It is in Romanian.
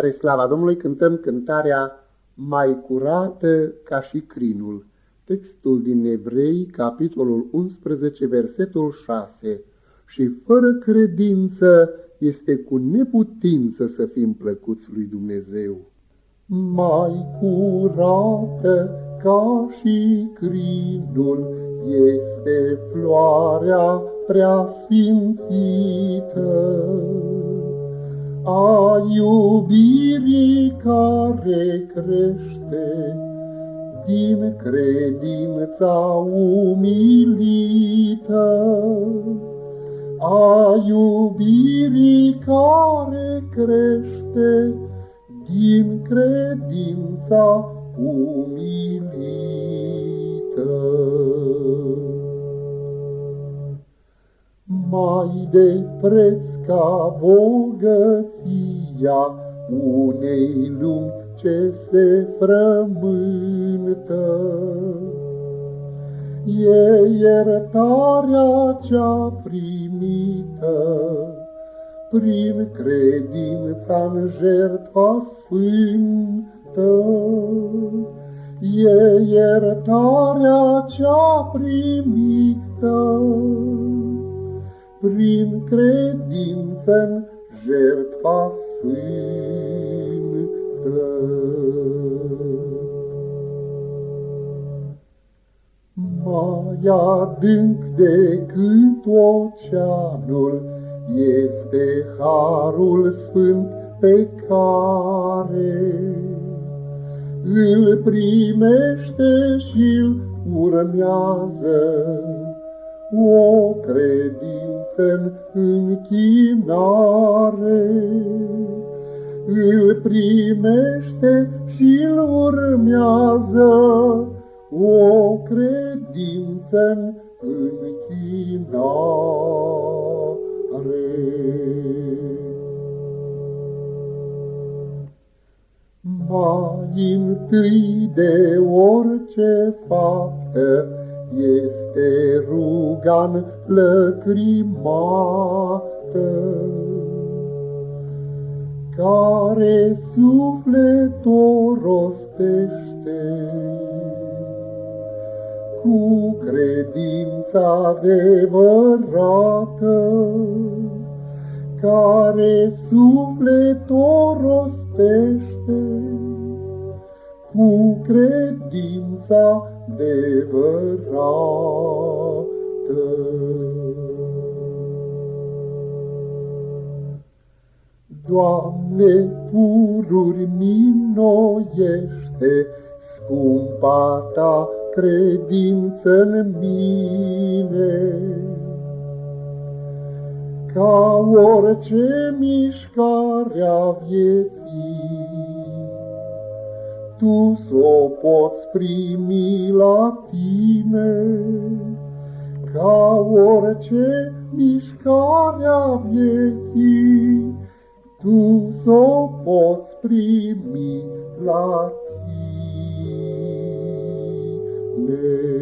Spre slava Domnului cântăm cântarea Mai curată ca și crinul. Textul din Evrei, capitolul 11, versetul 6. Și fără credință este cu neputință să fim plăcuți lui Dumnezeu. Mai curată ca și crinul este floarea preasfințită a iubirii care crește din credința umilită. A iubirii care crește din credința umilită. mai de preț ca bogăția unei lumi ce se frământă. E iertarea cea primită prin credința în jertfa sfântă. E iertarea cea primită prin credință în jertfa sfântă. Mai adânc decât oceanul este harul sfânt pe care îl primește și îl urmează o credință în închinare. Îl primește și îl urmează o credință în închinare. Mai întâi de orice faptă este rugan lăcrimată, care sufletul rostește. Cu credința adevărată, care sufletul rostește. Cu credința adevărată. Doamne, pururi minoiește scumpa ta credință în mine. Ca orice mișcare a vieții, tu s-o poți primi la tine, ca orice mișcare a vieții, tu s-o poți primi la tine.